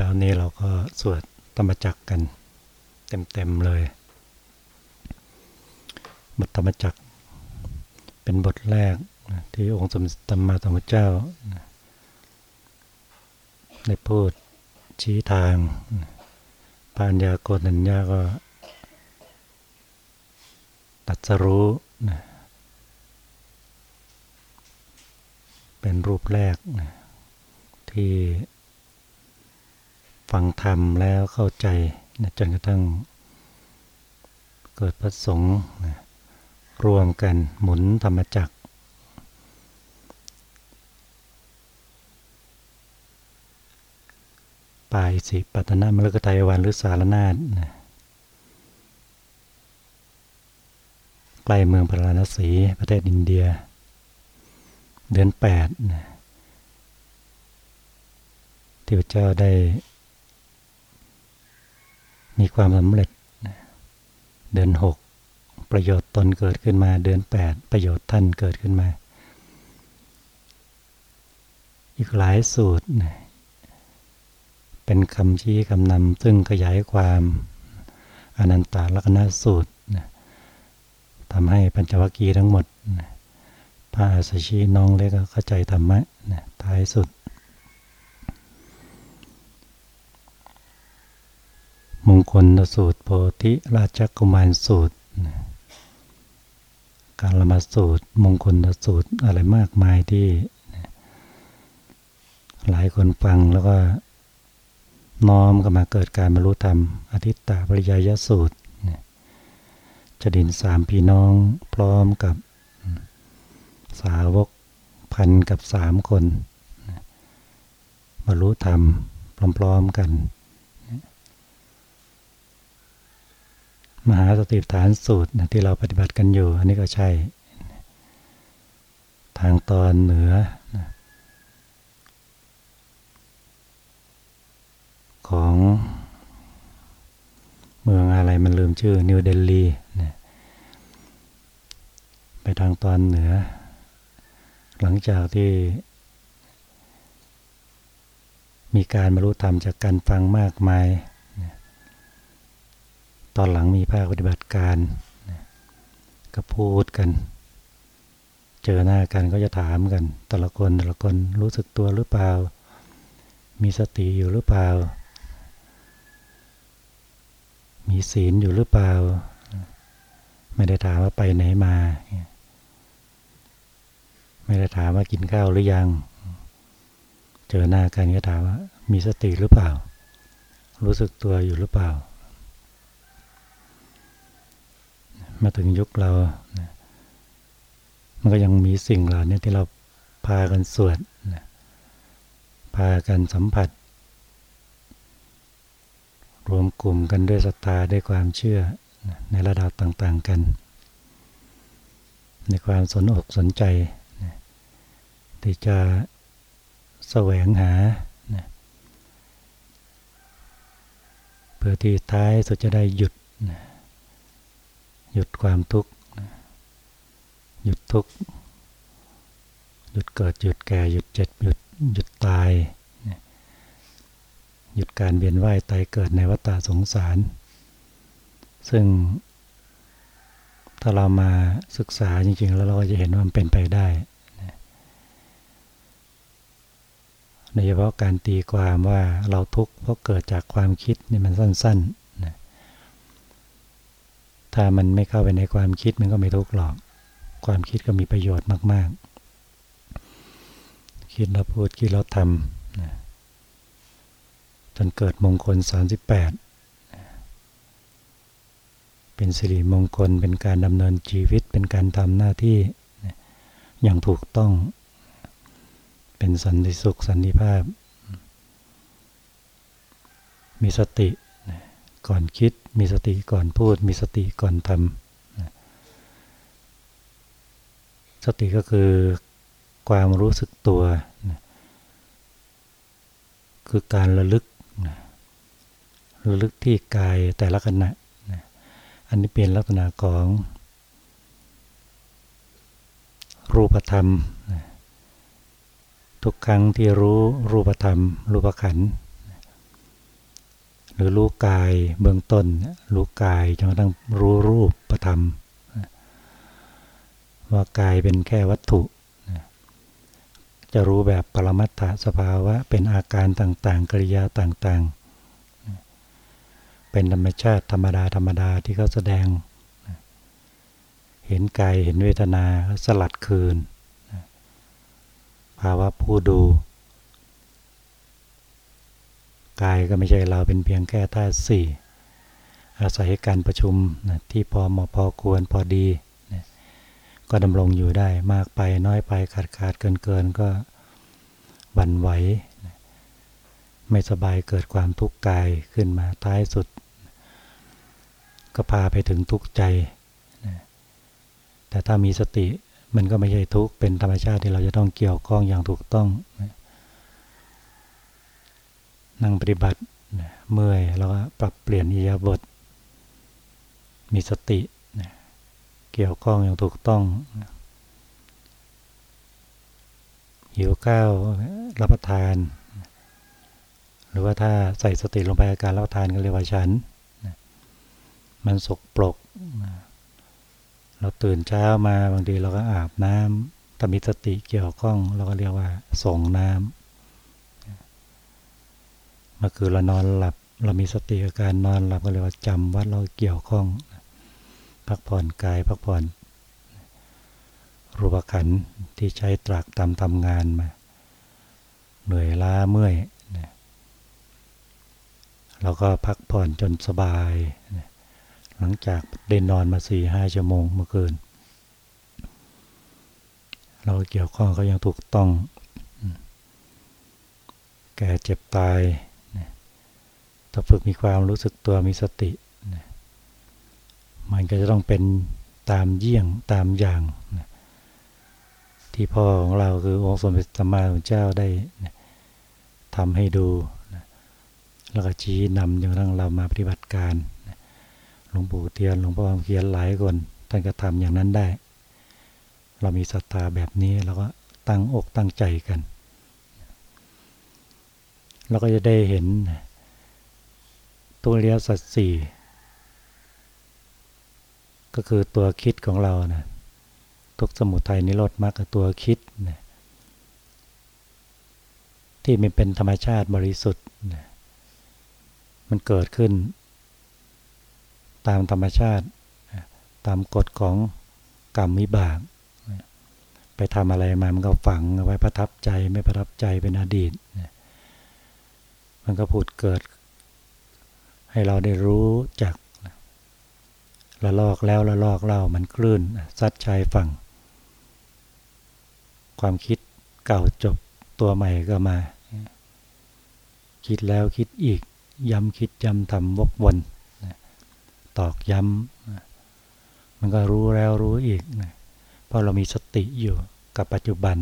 ช้านี้เราก็สวดธรรมจักกัน เต็มๆเลยบทธรรมจักเป็นบทแรกที่องค์สมธรรมาธรรมเจ้าได้พูดชี้ทางปานยาโกนัญญาก็ตัดสรู้เป็นรูปแรกที่ ฟังธรรมแล้วเข้าใจจนกระทั่ง เกิดประสงค์รวมกันหมุนธรรมจักร ปายสิปัตนามฤกตายวันหรือสารนาฏใกล้เมืองพาราณสีประเทศอินเดีย เดือนแปดที่พระเจ้าได้ มีความสำเร็จ เดือนหกประโยชน์ตนเกิดขึ้นมา เดือนแปดประโยชน์ท่านเกิดขึ้นมา อีกหลายสูตร เป็นคำชี้คำนำซึ่งขยายความอนันตาลักษณสูตรทำให้ปัญจวัคคีย์ทั้งหมดพระอาสชีน้องเล็กก็เข้าใจธรรมะท้ายสุด มงคลสูตรโพธิราชกุมารสูตร การละมาสูตร มงคลสูตรอะไรมากมายที่ หลายคนฟังแล้วก็น้อมก็มาเกิดการบรรลุธรรมอธิตตาปริยยสูตรจดินสามพี่น้องพร้อมกับสาวกพันกับสามคนบรรลุธรรมพร้อมๆกัน มหาสติปัฏฐานสูตรที่เราปฏิบัติกันอยู่ อันนี้ก็ใช่ ทางตอนเหนือของเมืองอะไรมันลืมชื่อ นิวเดลีไปทางตอนเหนือ หลังจากที่ มีการบรรลุธรรมจากการฟังมากมาย ตอนหลังมีภาคปฏิบัติการก็พูดกัน เจอหน้ากันก็จะถามกันแต่ละคนแต่ละคนรู้สึกตัวหรือเปล่า มีสติอยู่หรือเปล่า มีศีลอยู่หรือเปล่า ไม่ได้ถามว่าไปไหนมา ไม่ได้ถามว่ากินข้าวหรือยัง เจอหน้ากันก็ถามว่า มีสติหรือเปล่า รู้สึกตัวอยู่หรือเปล่า มาถึงยุคเรามันก็ยังมีสิ่งเหล่านี้ที่เราพากันสวดพากันสัมผัส รวมกลุ่มกันด้วยศรัทธาด้วยความเชื่อในระดับต่าง ๆ กัน ในความสนอกสนใจที่จะแสวงหาเพื่อที่ท้ายสุดจะได้หยุด หยุดความทุกข์หยุดทุกข์หยุดเกิดหยุดแก่หยุดเจ็บหยุดหยุดตาย หยุดการเวียนว่ายตายเกิดในวัฏสงสาร ซึ่ง ถ้าเรามาศึกษาจริงๆ แล้วเราก็จะเห็นว่ามันเป็นไปได้โดยเฉพาะการตีความว่าเราทุกข์เพราะเกิดจากความคิดนี่มันสั้น ๆ ถ้ามันไม่เข้าไปในความคิดมันก็ไม่ทุกข์หรอก ความคิดก็มีประโยชน์มาก ๆ คิดแล้วพูดคิดแล้วทำจนเกิดมงคล 38 เป็นสิริมงคลเป็นการดำเนินชีวิตเป็นการทำหน้าที่อย่างถูกต้อง เป็นสันติสุขสันติภาพ มีสติ ก่อนคิด มีสติก่อนพูด มีสติก่อนทำสติก็คือความรู้สึกตัวคือการระลึกระลึกที่กายแต่ละขณะอันนี้เป็นลักษณะของรูปธรรม ทุกครั้งที่รู้รูปธรรม รูปขัน รือรู้กายเบื้องต้น รู้กายจนกระทั่งรู้รูปประธรรม ว่ากายเป็นแค่วัตถุ จะรู้แบบปรมัตถสภาวะเป็นอาการต่างๆ กริยาต่างๆ เป็นธรรมชาติธรรมดาธรรมดาที่เขาแสดง เห็นกายเห็นเวทนาสลัดคืน ภาวะผู้ดู กายก็ไม่ใช่เราเป็นเพียงแค่ธาตุสี่อาศัยการประชุมนะที่พอเหมาะพอควรพอดีนะก็ดำรงอยู่ได้มากไปน้อยไปขาดขาดเกินเกินก็วันไหวนะไม่สบายเกิดความทุกข์กายขึ้นมาท้ายสุด ก็พาไปถึงทุกข์ใจนะแต่ถ้ามีสติมันก็ไม่ใช่ทุกข์เป็นธรรมชาติที่เราจะต้องเกี่ยวข้องอย่างถูกต้องนะ นั่งปฏิบัติเมื่อยเราก็ปรับเปลี่ยนอิยาบท มีสติเกี่ยวข้องอย่างถูกต้องหิวข้าวรับประทาน หรือว่าถ้าใส่สติลงไปอาการรับประทานก็เรียกว่าฉัน มันสกปรกเราตื่นเช้ามาบางทีเราก็อาบน้ำถ้ามีสติเกี่ยวข้อง เราก็เรียกว่าส่งน้ำ มื่อคืนเรานอนหลับ เรามีสติกับการนอนหลับก็เลยว่าจำวัดเราเกี่ยวข้อง พักผ่อนกายพักผ่อนรูปขันที่ใช้ตรากตามทำงานมา เหนื่อยล้าเมื่อยเราก็พักผ่อนจนสบาย หลังจากได้นอนมาสี่ห้าชั่วโมงเมื่อคืน เราเกี่ยวข้องก็ยังถูกต้อง แก่เจ็บตาย ถ้าฝึกมีความรู้สึกตัวมีสติ มันก็จะต้องเป็นตามเยี่ยงตามอย่าง ที่พ่อของเราคือองค์สมเด็จสัมมาสัมพุทธเจ้าได้ทำให้ดู แล้วก็ชี้นำจนกระทั่งเรามาปฏิบัติการหลวงปู่เทียนหลวงพ่อเขียนหลายคนท่านก็ทำอย่างนั้นได้ เรามีศรัทธาแบบนี้เราก็ตั้งอกตั้งใจกัน เราก็จะได้เห็น ตัวเรียสัตสี่ก็คือตัวคิดของเรานะทุกสมุทัยนิโรธมรรคตัวคิดนะที่มันเป็นธรรมชาติบริสุทธิ์นะมันเกิดขึ้น ตามธรรมชาติ ตามกฎของกรรมวิบาก ไปทำอะไรมามันก็ฝังไว้ประทับใจไม่ประทับใจเป็นอดีต มันก็ผุดเกิด ให้เราได้รู้จักละลอกแล้วละลอกเล่ามันคลื่นซัดชายฝั่ง ความคิดเก่าจบตัวใหม่ก็มา คิดแล้วคิดอีก ย้ำคิดย้ำทำวกวนตอกย้ำมันก็รู้แล้วรู้อีกเพราะเรามีสติอยู่กับปัจจุบัน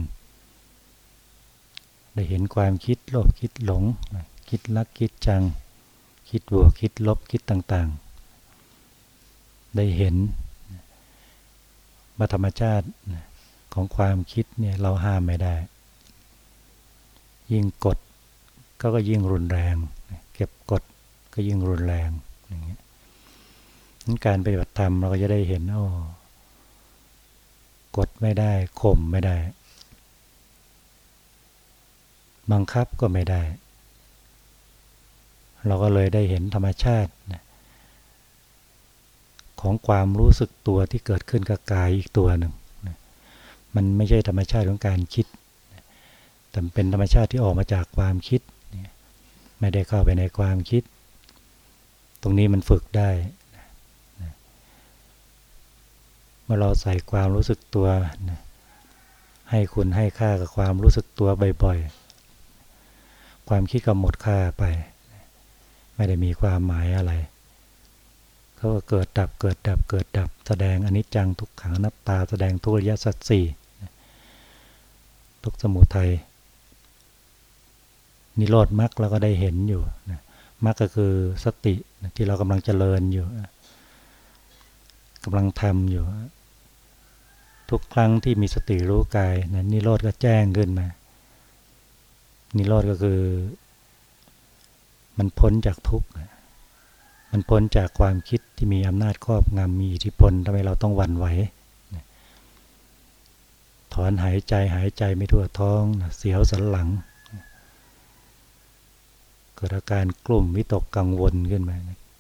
ได้เห็นความคิดโลภคิดหลง คิดลักคิดจัง คิดบวกคิดลบคิดต่างๆ ได้เห็นมาธรรมชาติของความคิดเนี่ยเราห้ามไม่ได้ ยิ่งกดก็ก็ยิ่งรุนแรง เก็บกดก็ยิ่งรุนแรงอย่างเงี้ยการปฏิบัติธรรมเราก็จะได้เห็นโอ้กดไม่ได้ข่มไม่ได้ บังคับก็ไม่ได้ เราก็เลยได้เห็นธรรมชาติของความรู้สึกตัวที่เกิดขึ้นกับกายอีกตัวหนึ่งมันไม่ใช่ธรรมชาติของการคิด แต่เป็นธรรมชาติที่ออกมาจากความคิด ไม่ได้เข้าไปในความคิด ตรงนี้มันฝึกได้ เมื่อเราใส่ความรู้สึกตัว ให้คุณให้ค่ากับความรู้สึกตัวบ่อยๆ ความคิดก็หมดค่าไป ไม่ได้มีความหมายอะไรเขาก็เกิดดับเกิดดับเกิดดับ แสดงอนิจจังทุกขังนับตา แสดงทุริยสัจสี่ทุกสมุทัยนิโรธมรรคเราก็ได้เห็นอยู่มรรคก็คือสติที่เรากำลังเจริญอยู่กำลังทำอยู่ ทุกครั้งที่มีสติรู้กายนะนิโรธก็แจ้งขึ้นมา นิโรธก็คือ มันพ้นจากทุกข์ มันพ้นจากความคิดที่มีอำนาจครอบงำมีอิทธิพลทำไมเราต้องหวั่นไหวถอนหายใจหายใจไม่ทั่วท้องเสียวสันหลัง เกิดอาการกลุ่มวิตกกังวลขึ้นมา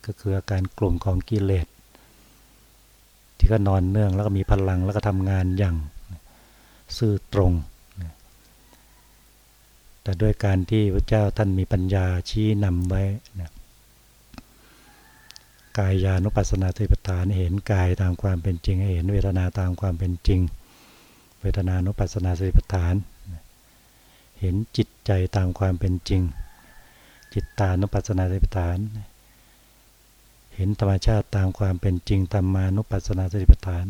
ก็คืออาการกลุ่มของกิเลสที่ก็นอนเนื่องแล้วก็มีพลังแล้วก็ทำงานอย่างซื่อตรง แต่ด้วยการที่พระเจ้าท่านมีปัญญาชี้นำไว้นะกายานุปัสสนาสติปัฏฐานเห็นกายตามความเป็นจริง เห็นเวทนาตามความเป็นจริง เวทนานุปัสสนาสติปัฏฐาน เห็นจิตใจตามความเป็นจริง จิตตานุปัสสนาสติปัฏฐาน เห็นธรรมชาติตามความเป็นจริงธรรมานุปัสสนาสติปัฏฐาน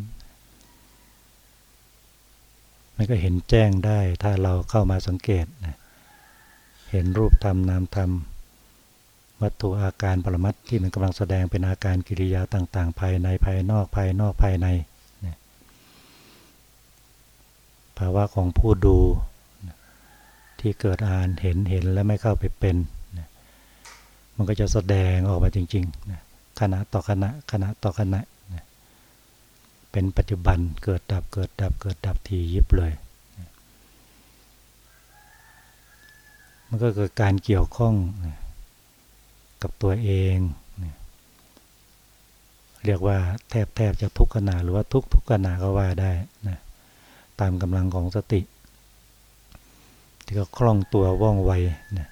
มันก็เห็นแจ้งได้ถ้าเราเข้ามาสังเกต เห็นรูปธรรมนามธรรม วัตถุอาการปรมัตที่มันกำลังแสดงเป็นอาการกิริยาต่างๆ ภายในภายนอกภายนอกภายในภาวะของผู้ดูที่เกิดอ่านเห็นเห็นแล้วไม่เข้าไปเป็น มันก็จะแสดงออกมาจริงๆขณะต่อขณะขณะต่อขณะเป็นปัจจุบันเกิดดับเกิดดับเกิดดับทียิบเลย มันก็เกิดการเกี่ยวข้องกับตัวเอง เรียกว่าแทบแทบจะทุกขณะหรือว่าทุกทุกขณะก็ว่าได้นะตามกำลังของสติ ที่ก็คล่องตัวว่องไวนะ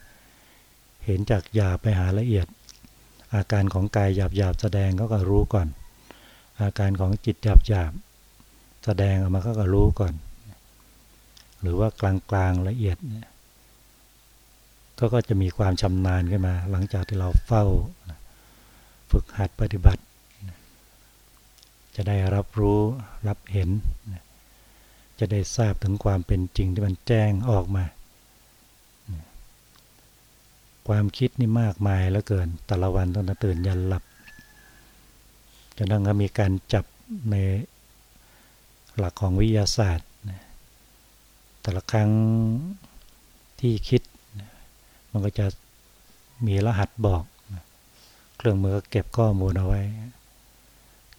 เห็นจากหยาบไปหาละเอียด อาการของกายหยาบหยาบแสดงก็ก็รู้ก่อน อาการของจิตหยาบหยาบแสดงออกมาก็ก็รู้ก่อน หรือว่ากลางกลางละเอียดเนี่ย ก็ก็จะมีความชำนาญขึ้นมา หลังจากที่เราเฝ้าฝึกหัดปฏิบัติ จะได้รับรู้รับเห็น จะได้ทราบถึงความเป็นจริงที่มันแจ้งออกมา ความคิดนี่มากมายแล้วเกิน แต่ละวันต้องตื่นยันหลับจนต้องมีการจับในหลักของวิทยาศาสตร์ แต่ละครั้งที่คิด มันก็จะมีรหัสบอก เครื่องมือเก็บข้อมูลเอาไว้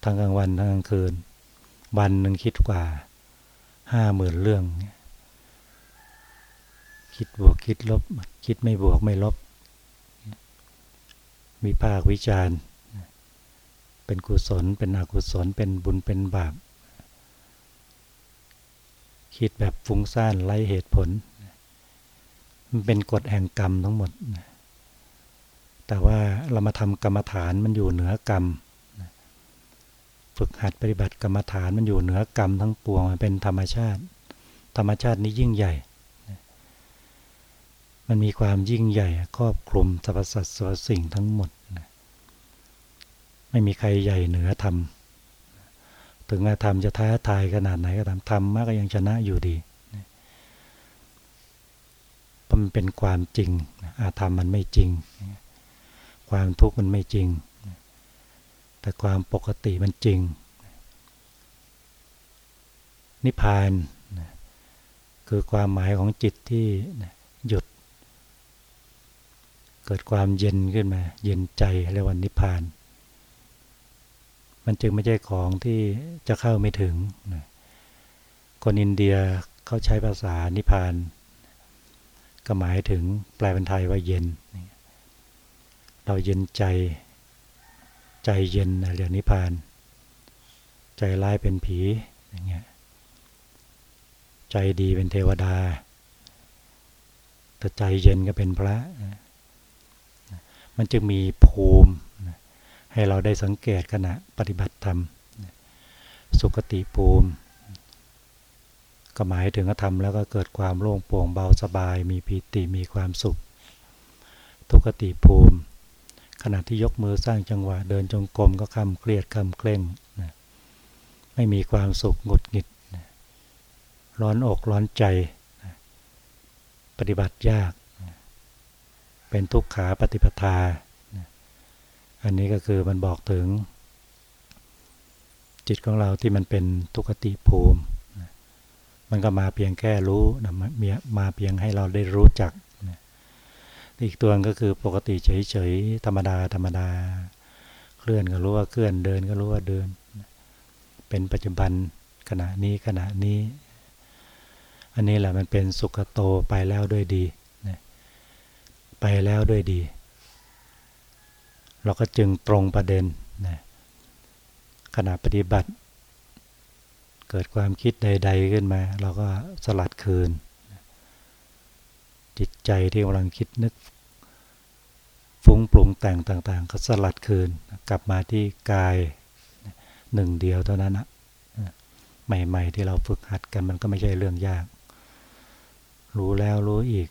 ทั้งกลางวันทั้งกลางคืน วันหนึ่งคิดกว่าห้าหมื่นเรื่อง คิดบวกคิดลบ คิดไม่บวกไม่ลบมีภาควิจารณ์ เป็นกุศล เป็นอกุศล เป็นบุญเป็นบาป คิดแบบฟุ้งซ่านไร้เหตุผล มันเป็นกฎแห่งกรรมทั้งหมด แต่ว่าเรามาทำกรรมฐานมันอยู่เหนือกรรม ฝึกหัดปฏิบัติกรรมฐานมันอยู่เหนือกรรมทั้งปวงมันเป็นธรรมชาติ ธรรมชาตินี้ยิ่งใหญ่ มันมีความยิ่งใหญ่ครอบคลุมสรรพสัตว์สรสิ่งทั้งหมด ไม่มีใครใหญ่เหนือธรรม ถึงธรรมจะท้าทายขนาดไหนก็ตามธรรมมากก็ยังชนะอยู่ดี มันเป็นความจริง อาธรรมมันไม่จริง ความทุกข์มันไม่จริง แต่ความปกติมันจริง นิพพานคือความหมายของจิตที่หยุด เกิดความเย็นขึ้นมา เย็นใจเรียกว่านิพพาน มันจึงไม่ใช่ของที่จะเข้าไม่ถึง คนอินเดียเขาใช้ภาษานิพพาน ก็หมายถึงแปลเป็นไทยว่าเย็น เราเย็นใจ ใจเย็นเรียกนิพพาน ใจร้ายเป็นผีอย่างเงี้ยใจดีเป็นเทวดาแต่ใจเย็นก็เป็นพระ มันจึงมีภูมิ ให้เราได้สังเกตขณะปฏิบัติธรรม สุขติภูมิ ก็หมายถึงกระทำแล้วก็เกิดความโล่งโปร่งเบาสบาย มีปีติมีความสุข ทุกติภูมิ ขณะที่ยกมือสร้างจังหวะเดินจงกรมก็คำเครียดคำเคร่งนะไม่มีความสุขหงุดหงิดนะร้อนอกร้อนใจนะปฏิบัติยากนะเป็นทุกขาปฏิปทานะอันนี้ก็คือมันบอกถึง จิตของเราที่มันเป็นทุกติภูมิ มันก็มาเพียงแค่รู้นะมาเพียงให้เราได้รู้จักนะอีกตัวก็คือปกติเฉยๆ ธรรมดาธรรมดา เคลื่อนก็รู้ว่าเคลื่อนเดินก็รู้ว่าเดิน เป็นปัจจุบันขณะนี้ขณะนี้ อันนี้แหละมันเป็นสุขโตไปแล้วด้วยดีไปแล้วด้วยดี เราก็จึงตรงประเด็นนะขณะปฏิบัติ เกิดความคิดใด ๆขึ้นมา เราก็สลัดคืน จิตใจที่กำลังคิดนึกฟุ้งปรุงแต่งต่าง ๆ ก็สลัดคืนกลับมาที่กายหนึ่งเดียวเท่านั้นนะใหม่ ๆ ที่เราฝึกหัดกันมันก็ไม่ใช่เรื่องยาก รู้แล้วรู้อีก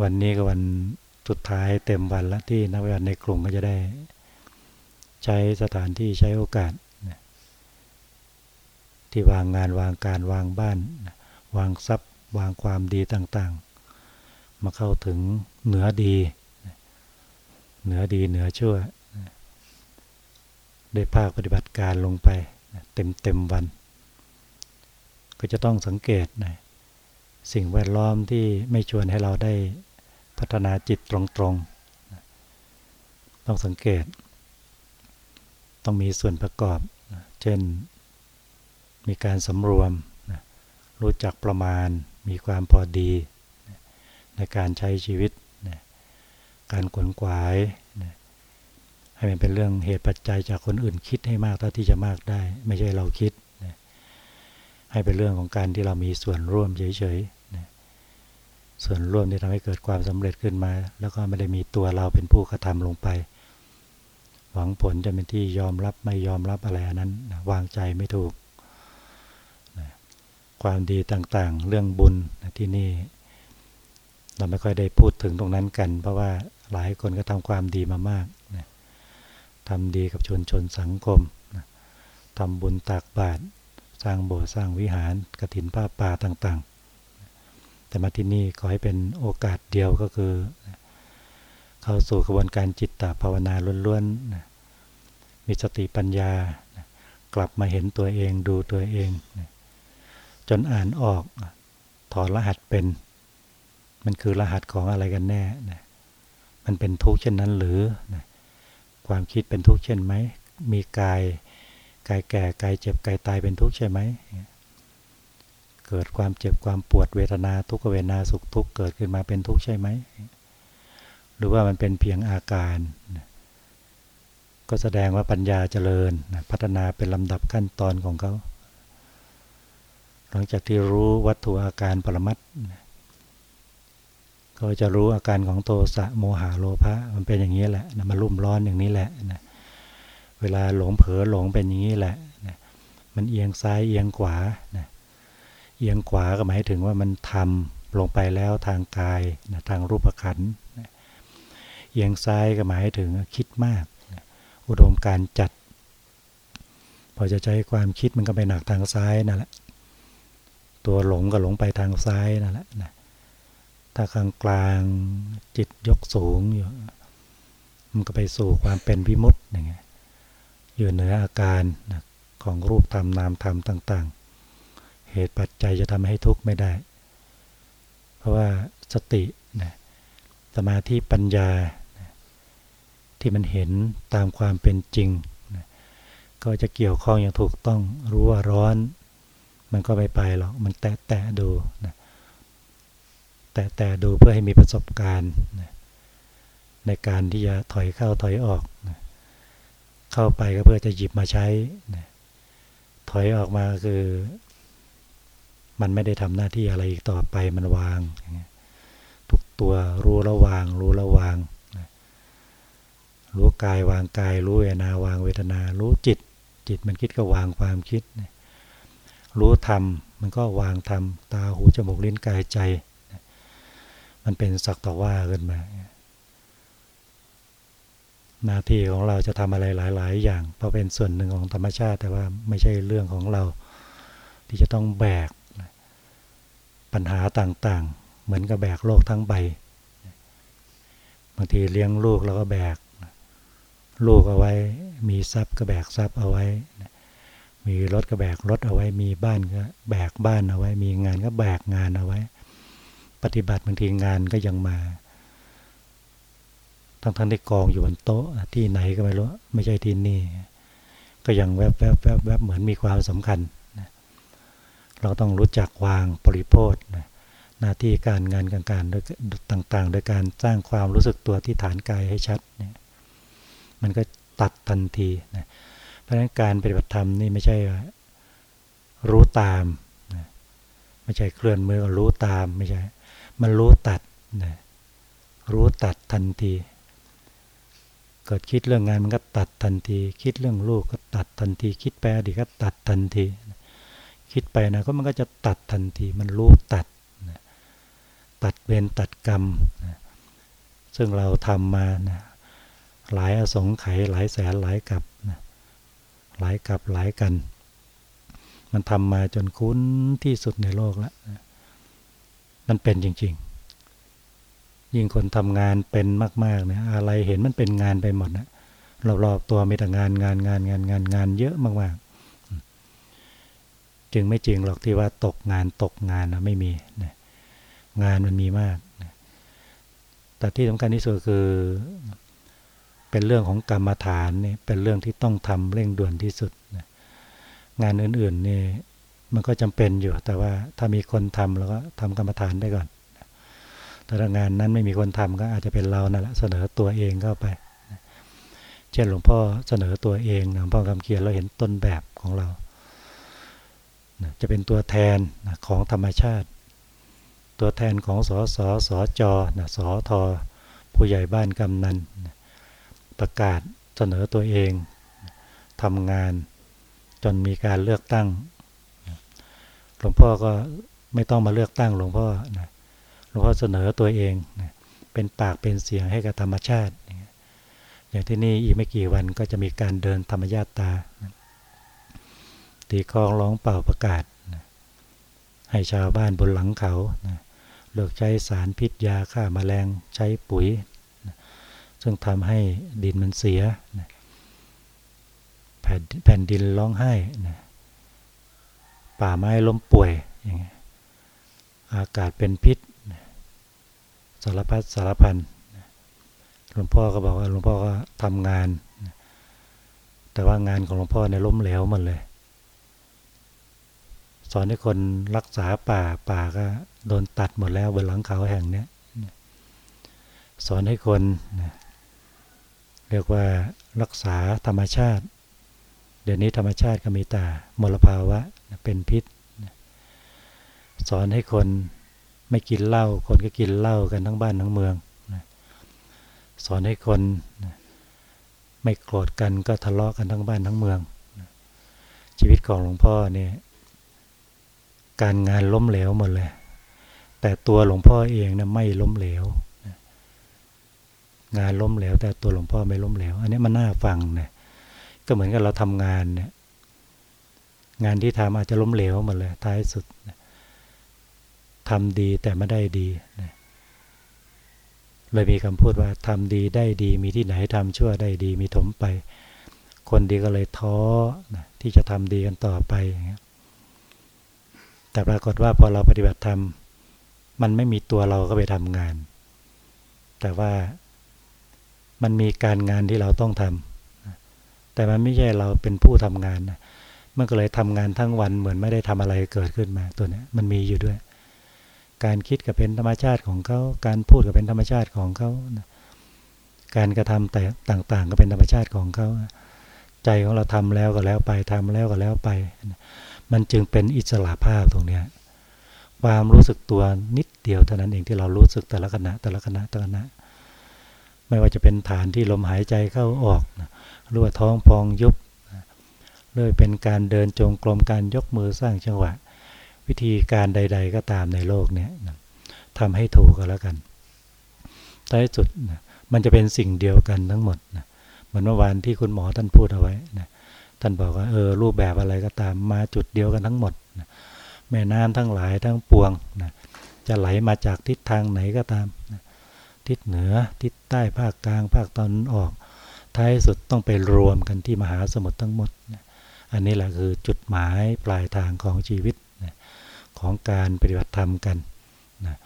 วันนี้ก็วันสุดท้ายเต็มวันแล้วที่นักวิชาในกลุ่มก็จะได้ ใช้สถานที่ใช้โอกาส ที่วางงานวางการวางบ้าน วางทรัพย์ วางความดีต่างๆ มาเข้าถึงเหนือดี เหนือดีเหนือชั่วได้ภาคปฏิบัติการลงไปเต็มเต็มวัน ก็จะต้องสังเกตนะสิ่งแวดล้อมที่ไม่ชวนให้เราได้พัฒนาจิตตรงๆ ต้องสังเกต ต้องมีส่วนประกอบ เช่น มีการสำรวมรู้จักประมาณ มีความพอดีในการใช้ชีวิตการขนขวายให้มันเป็นเรื่องเหตุปัจจัยจากคนอื่นคิดให้มากเท่าที่จะมากได้ ไม่ใช่เราคิดให้เป็นเรื่องของการที่เรามีส่วนร่วมเฉยๆส่วนร่วมที่ทำให้เกิดความสำเร็จขึ้นมา แล้วก็ไม่ได้มีตัวเราเป็นผู้กระทำลงไปหวังผลจะเป็นที่ยอมรับไม่ยอมรับอะไรนั้น วางใจไม่ถูก ความดีต่างๆ เรื่องบุญที่นี่ เราไม่ค่อยได้พูดถึงตรงนั้นกัน เพราะว่าหลายคนก็ทำความดีมามากนะทำดีกับชนชนสังคมนะทำบุญตากบาตรสร้างโบสถ์สร้างวิหารกระถินผ้าป่าต่างๆ แต่มาที่นี่ขอให้เป็นโอกาสเดียวก็คือ เข้าสู่กระบวนการจิตตภาวนาล้วนๆมีสติปัญญากลับมาเห็นตัวเองดูตัวเอง จนอ่านออกถอนรหัสเป็น มันคือรหัสของอะไรกันแน่มันเป็นทุกข์เช่นนั้นหรือความคิดเป็นทุกข์เช่นไหม มีกาย กายแก่ กายเจ็บ กายตายเป็นทุกข์ใช่ไหม เกิดความเจ็บความปวดเวทนาทุกขเวทนาสุขทุกข์เกิดขึ้นมาเป็นทุกข์ใช่ไหม หรือว่ามันเป็นเพียงอาการ ก็แสดงว่าปัญญาเจริญ พัฒนาเป็นลำดับขั้นตอนของเขา หลังจากที่รู้วัตถุอาการปรมัตก็จะรู้อาการของโทสะโมหะโลภะมันเป็นอย่างนี้แหละนะมันรุ่มร้อนอย่างนี้แหละนะเวลาหลงเผลอหลงเป็นอย่างนี้แหละนะมันเอียงซ้ายเอียงขวานะเอียงขวาก็หมายถึงว่ามันทำลงไปแล้วทางกายนะทางรูปขันนะเอียงซ้ายก็หมายถึงคิดมากอุดมการจัด พอจะใช้ความคิดมันก็ไปหนักทางซ้ายนั่นแหละ ตัวหลงก็หลงไปทางซ้ายนั่นแหละนะถ้ากลางกลางจิตยกสูงอยู่ มันก็ไปสู่ความเป็นวิมุตต์อย่างเงี้ยอยู่เหนืออาการนะของรูปธรรมนามธรรมต่าง ๆ เหตุปัจจัยจะทำให้ทุกข์ไม่ได้ เพราะว่าสตินะสมาธิปัญญาที่มันเห็นตามความเป็นจริงนะก็จะเกี่ยวข้องอย่างถูกต้องรู้ว่าร้อน มันก็ไม่ไปหรอก มันแตะแตะดูนะแตะแตะดูเพื่อให้มีประสบการณ์นะในการที่จะถอยเข้าถอยออกนะเข้าไปก็เพื่อจะหยิบมาใช้นะถอยออกมาคือ มันไม่ได้ทำหน้าที่อะไรอีกต่อไปมันวางทุกตัวรู้ระวาง รู้ระวางรู้กายวางกาย รู้เวทนาวางเวทนา รู้จิต จิตมันคิดก็วางความคิด รู้ธรรม มันก็วางธรรม ตาหูจมูกลิ้นกายใจ มันเป็นสักต่อว่าขึ้นมา หน้าที่ของเราจะทำอะไรหลาย ๆ อย่าง เพราะเป็นส่วนหนึ่งของธรรมชาติ แต่ว่าไม่ใช่เรื่องของเรา ที่จะต้องแบกปัญหาต่าง ๆ เหมือนกับแบกโลกทั้งใบบางทีเลี้ยงลูกเราก็แบก ลูกเอาไว้ มีทรัพย์ก็แบกทรัพย์เอาไว้ มีรถก็แบกรถเอาไว้ มีบ้านก็แบกบ้านเอาไว้ มีงานก็แบกงานเอาไว้ ปฏิบัติบางทีงานก็ยังมา ทั้งทั้งที่กองอยู่บนโต๊ะที่ไหนก็ไม่รู้ ไม่ใช่ที่นี่ ก็ยังแวบแวบแวบแวบเหมือนมีความสำคัญนะเราต้องรู้จักวางปริโพธนะหน้าที่การงานการการต่างๆ โดยการสร้างความรู้สึกตัวที่ฐานกายให้ชัดเนี่ยมันก็ตัดทันทีนะ ราะฉะนั้นการปฏิบัติธรรมนี่ไม่ใช่รู้ตามนะไม่ใช่เคลื่อนมือรู้ตามไม่ใช่ มันรู้ตัดนะรู้ตัดทันที เกิดคิดเรื่องงานมันก็ตัดทันที คิดเรื่องลูกก็ตัดทันที คิดไปอดีตก็ตัดทันที คิดไปนะก็มันก็จะตัดทันที มันรู้ตัดตัดเวรตัดกรรมนะซึ่งเราทำมานะหลายอสงไขยหลายแสนหลายกับ นะหลายกับหลายกัน มันทำมาจนคุ้นที่สุดในโลกแล้วนะมันเป็นจริง ๆ ยิ่งคนทำงานเป็นมากๆเนี่ยอะไรเห็นมันเป็นงานไปหมดนะรอบๆตัวมีแต่งานงานงานงานงานงานเยอะมากๆ จึงไม่จริงหรอกที่ว่าตกงานตกงานนะไม่มีนะงานมันมีมากแต่ที่สำคัญที่สุดคือ เป็นเรื่องของกรรมฐานนี่เป็นเรื่องที่ต้องทำเร่งด่วนที่สุดงานอื่นๆนี่มันก็จำเป็นอยู่ แต่ว่าถ้ามีคนทำเราก็ทำกรรมฐานได้ก่อน แต่ถ้างานนั้นไม่มีคนทำก็อาจจะเป็นเรานั่นแหละเสนอตัวเองเข้าไป เช่นหลวงพ่อเสนอตัวเองหลวงพ่อคำเขียนเราเห็นต้นแบบของเรา จะเป็นตัวแทนของธรรมชาติ ตัวแทนของสสสจสทผู้ใหญ่บ้านกำนัน ประกาศเสนอตัวเองทำงานจนมีการเลือกตั้ง หลวงพ่อก็ไม่ต้องมาเลือกตั้งหลวงพ่อนะหลวงพ่อเสนอตัวเองนะเป็นปากเป็นเสียงให้กับธรรมชาติ อย่างที่นี่อีกไม่กี่วันก็จะมีการเดินธรรมญาตาตีคลองร้องเป่าประกาศให้ชาวบ้านบนหลังเขานะเลิกใช้สารพิษยาฆ่ามาแมลงใช้ปุ๋ย ซึ่งทำให้ดินมันเสียแผ่นดินร้องไห้ป่าไม้ล้มป่วยอย่างเงี้ยอากาศเป็นพิษสารพัดสารพันหลวงพ่อก็บอกว่าหลวงพ่อก็ทำงานแต่ว่างานของหลวงพ่อเนี่ยล้มเหลวหมดเลย สอนให้คนรักษาป่าป่าก็โดนตัดหมดแล้วบนหลังเขาแห่งนี้สอนให้คน เรียกว่ารักษาธรรมชาติ เดี๋ยวนี้ธรรมชาติก็มีแต่มลภาวะเป็นพิษ สอนให้คนไม่กินเหล้าคนก็กินเหล้ากันทั้งบ้านทั้งเมือง สอนให้คนไม่โกรธกันก็ทะเลาะกันทั้งบ้านทั้งเมือง ชีวิตของหลวงพ่อเนี่ยการงานล้มเหลวหมดเลย แต่ตัวหลวงพ่อเองนะไม่ล้มเหลว งานล้มเหลวแต่ตัวหลวงพ่อไม่ล้มเหลวอันนี้มันน่าฟังนะก็เหมือนกับเราทำงานเนี่ยงานที่ทำอาจจะล้มเหลวหมดเลยท้ายสุดทำดีแต่ไม่ได้ดีนะเลยมีคำพูดว่าทำดีได้ดีมีที่ไหนทำชั่วได้ดีมีถมไป คนดีก็เลยท้อนะที่จะทำดีกันต่อไปอย่างเงี้ยแต่ปรากฏว่าพอเราปฏิบัติธรรมมันไม่มีตัวเราก็ไปทำงาน แต่ว่า มันมีการงานที่เราต้องทำแต่มันไม่ใช่เราเป็นผู้ทำงานนะมันก็เลยทำงานทั้งวันเหมือนไม่ได้ทำอะไรเกิดขึ้นมาตัวนี้มันมีอยู่ด้วย การคิดก็เป็นธรรมชาติของเขาการพูดก็เป็นธรรมชาติของเขาการกระทำแต่ต่างๆ ก็เป็นธรรมชาติของเขาใจของเราทำแล้วก็แล้วไปทำแล้วก็แล้วไป มันจึงเป็นอิสระภาพตรงเนี้ยความรู้สึกตัวนิดเดียวเท่านั้นเองที่เรารู้สึกแต่ละขณะแต่ละขณะแต่ละขณะ ไม่ว่าจะเป็นฐานที่ลมหายใจเข้าออกหรือว่าท้องพองยุบเลยเป็นการเดินจงกรมการยกมือสร้างจังหวะ วิธีการใด ๆ ก็ตามในโลกนี้ทำให้ถูกก็แล้วกันท้ายสุดมันจะเป็นสิ่งเดียวกันทั้งหมดเหมือนเมื่อวานที่คุณหมอท่านพูดเอาไว้ท่านบอกว่าเออรูปแบบอะไรก็ตามมาจุดเดียวกันทั้งหมดแม่น้ำทั้งหลายทั้งปวงจะไหลมาจากทิศทางไหนก็ตามนะ ทิศเหนือ ทิศใต้ภาคกลาง ภาคตอนออก ท้ายสุดต้องไปรวมกันที่มหาสมุทรทั้งหมด อันนี้แหละคือจุดหมายปลายทางของชีวิตของการปฏิบัติธรรมกันนะ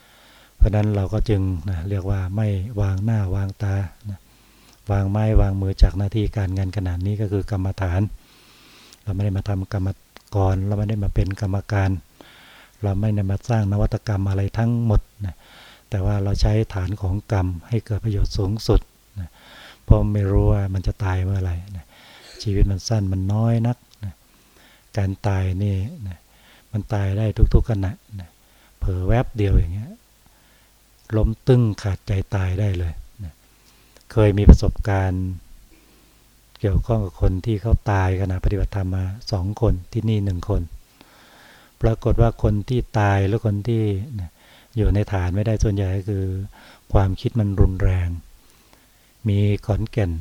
เพราะนั้นเราก็จึงนะเรียกว่าไม่วางหน้าวางตานะวางไม้วางมือจากหน้าที่การงานขนาดนี้ก็คือกรรมฐาน เราไม่ได้มาทำกรรมกรเราไม่ได้มาเป็นกรรมการ เราไม่ได้มาสร้างนวัตกรรมอะไรทั้งหมดนะ แต่ว่าเราใช้ฐานของกรรมให้เกิดประโยชน์สูงสุดนะเพราะไม่รู้ว่ามันจะตายเมื่อไหร่นะชีวิตมันสั้นมันน้อยนักนะการตายนี่นะมันตายได้ทุกๆขณะนะเผลอแวบเดียวอย่างเงี้ยล้มตึ้งขาดใจตายได้เลยนะเคยมีประสบการณ์ เกี่ยวข้องกับคนที่เขาตายขณะปฏิบัติธรรมมาสองคนที่นี่หนึ่งคน ปรากฏว่าคนที่ตายหรือคนที่นะ อยู่ในฐานไม่ได้ส่วนใหญ่ก็คือ ความคิดมันรุนแรง มีขอนแก่น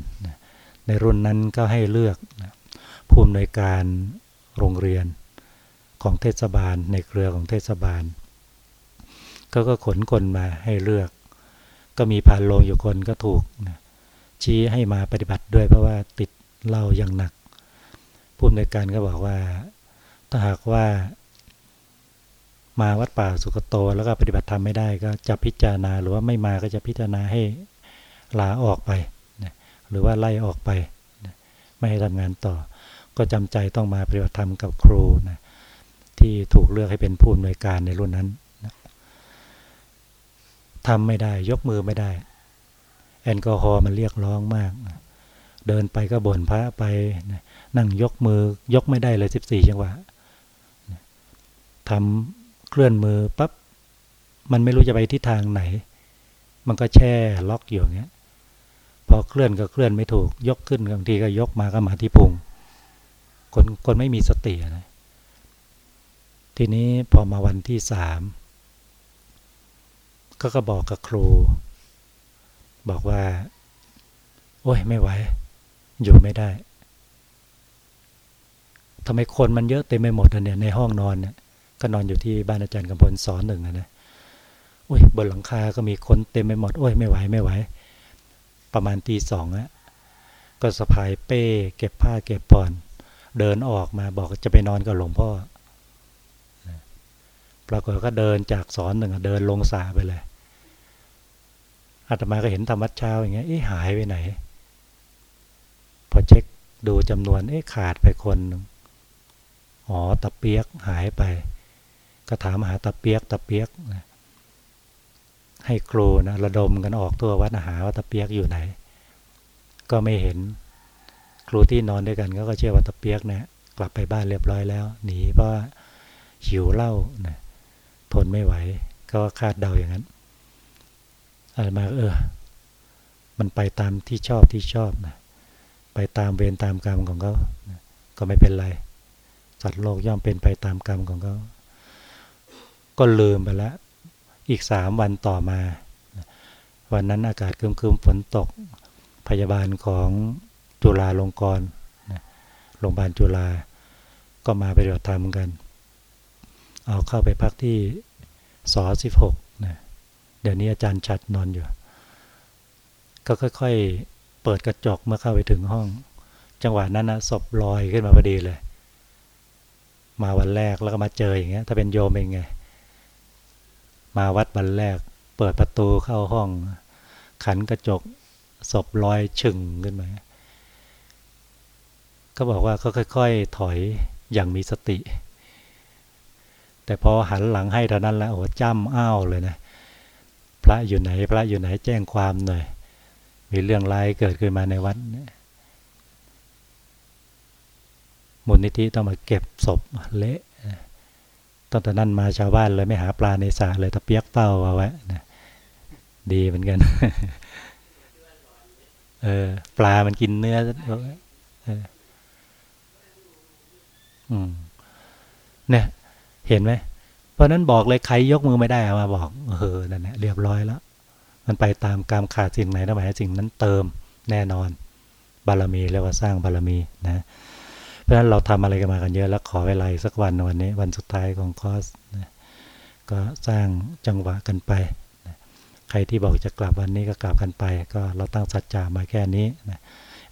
ในรุ่นนั้นก็ให้เลือกภูมิในการโรงเรียนของเทศบาลในเครือของเทศบาล ก็ก็ขนคนมาให้เลือก ก็มีพานโลงอยู่คนก็ถูกนะชี้ให้มาปฏิบัติด้วยเพราะว่าติดเหล้าอย่างหนัก ผู้อำนวยการก็บอกว่า ถ้าหากว่า มาวัดป่าสุกโต แล้วก็ปฏิบัติธรรมไม่ได้ก็จะพิจารณา หรือว่าไม่มาก็จะพิจารณาให้ลาออกไปนะหรือว่าไล่ออกไปนะไม่ให้ทำงานต่อ ก็จำใจต้องมาปฏิบัติธรรมกับครูนะที่ถูกเลือกให้เป็นผู้อำนวยการในรุ่นนั้นนะทำไม่ได้ยกมือไม่ได้ แอลกอฮอล์มันเรียกร้องมากนะเดินไปก็บ่นพระไปนะนั่งยกมือยกไม่ได้เลยสิบสี่จังหวะทำ เคลื่อนมือปั๊บมันไม่รู้จะไปทิศทางไหน มันก็แช่ล็อกอยู่อย่างเงี้ย พอเคลื่อนก็เคลื่อนไม่ถูก ยกขึ้นบางทีก็ยกมาก็มาที่พุงคนคนไม่มีสตินะทีนี้พอมาวันที่สามก็ก็บอกกับครู บอกว่า โอ้ยไม่ไหวอยู่ไม่ได้ทำไมคนมันเยอะเต็มไปหมดเนี่ยในห้องนอนเนี่ย ก็นอนอยู่ที่บ้านอาจารย์กำพลสอนหนึ่งนะโอ้ยบนหลังคาก็มีคนเต็มไปหมด โอ้ยไม่ไหวไม่ไหว ประมาณตีสองอะก็สะพายเป้ เก็บผ้าเก็บปอน เดินออกมาบอกจะไปนอนกับหลวงพ่อปรากฏก็เดินจากสอนหนึ่งเดินลงสาไปเลยอาตมาก็เห็นธรรมวัดเช้าอย่างเงี้ยเอ๊ะหายไปไหน พอเช็คดูจำนวนเอ๊ะขาดไปคนหนึ่งอ๋อตะเปียกหายไป ก็ถามหาตะเปียกตะเปียกนะให้ครูนะระดมกันออกตัววัดหาว่าตะเปียกอยู่ไหน ก็ไม่เห็น ครูที่นอนด้วยกันก็เชื่อว่าตะเปียกเนะี่ยกลับไปบ้านเรียบร้อยแล้วหนีเพราะหิวเหล้านะทนไม่ไหว ก็คาดเดาอย่างนั้นอะไรมาเออ มันไปตามที่ชอบที่ชอบนะไปตามเวรตามกรรมของเขาก็ไม่เป็นไรสัตว์โลกย่อมเป็นไปตามกรรมของเขา ก็ลืมไปแล้วอีกสามวันต่อมา วันนั้นอากาศคึมๆฝนตกพยาบาลของจุฬาลงกรณ์โรงพยาบาลจุฬาก็มาไปเดียวทำกัน เอาเข้าไปพักที่สอสิบหกนะเดี๋ยวนี้อาจารย์ชัดนอนอยู่ ก็ค่อยๆ เปิดกระจกเมื่อเข้าไปถึงห้อง จังหวะนั้นนะศพลอยขึ้นมาพอดีเลย มาวันแรกแล้วก็มาเจออย่างเงี้ย ถ้าเป็นโยมเองไง มาวัดวันแรก เปิดประตูเข้าห้อง ขันกระจกศพลอยชึ่งขึ้นมาก็บอกว่าก็ค่อย ๆ ถอยอย่างมีสติ แต่พอหันหลังให้เท่านั้นแล้วโอ้จ้ำอ้าวเลยนะ พระอยู่ไหน พระอยู่ไหนแจ้งความหน่อย มีเรื่องร้ายเกิดขึ้นมาในวัดเนี่ยมูลนิธิต้องมาเก็บศพเละ ตอนตอนนั้นมาชาวบ้านเลยไม่หาปลาในสระเลยตะเปียกเป้าเอาไว้นะดีเหมือนกัน เออ ปลามันกินเนื้อเอออืมเนี่ย เห็นไหมเพราะนั้นบอกเลยใครยกมือไม่ได้มาบอกเออนั่นแหละเรียบร้อยแล้ว มันไปตามกรรมขาดสิ่งไหนทำไมสิ่งนั้นเติมแน่นอน บารมีเรียกว่าสร้างบารมีนะ ราะฉะนั้นเราทำอะไรกันมากันเยอะ แล้วขอเวลาสักวันวันนี้ วันสุดท้ายของคอร์สนะก็สร้างจังหวะกันไปนะใครที่บอกจะกลับวันนี้ก็กลับกันไป ก็เราตั้งสัจจะมาแค่นี้นะ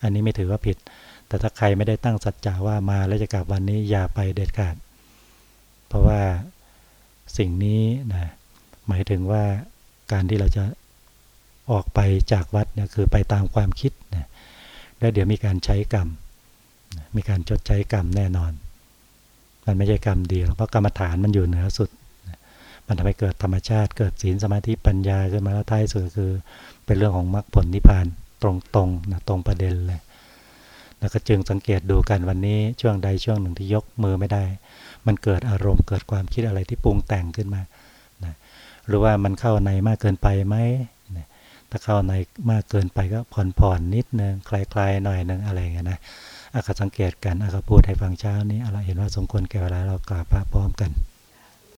อันนี้ไม่ถือว่าผิด แต่ถ้าใครไม่ได้ตั้งสัจจะว่ามาแล้วจะกลับวันนี้อย่าไปเด็ดขาด เพราะว่าสิ่งนี้นะหมายถึงว่าการที่เราจะออกไปจากวัดเนี่ยคือไปตามความคิดนะแล้วเดี๋ยวมีการใช้กรรม มีการชดใช้กรรมแน่นอน มันไม่ใช่กรรมเดียวเพราะกรรมฐานมันอยู่เหนือสุด มันทำให้เกิดธรรมชาติ เกิดศีลสมาธิปัญญาขึ้นมาแล้วท้ายสุดคือ เป็นเรื่องของมรรคผลนิพพานตรงๆนะตรงประเด็นเลยแล้วก็จึงสังเกตดูกันวันนี้ช่วงใดช่วงหนึ่งที่ยกมือไม่ได้ มันเกิดอารมณ์เกิดความคิดอะไรที่ปรุงแต่งขึ้นมานะหรือว่ามันเข้าในมากเกินไปไหมนะถ้าเข้าในมากเกินไปก็ผ่อนๆนิดนึงคลายๆหน่อยนึงอะไรเงี้ยนะ อาก็สังเกตกันอาก็พูดให้ฟังเช้านี้อะไรเห็นว่าสมควรแก่เวลาเรากราบพระพร้อมกัน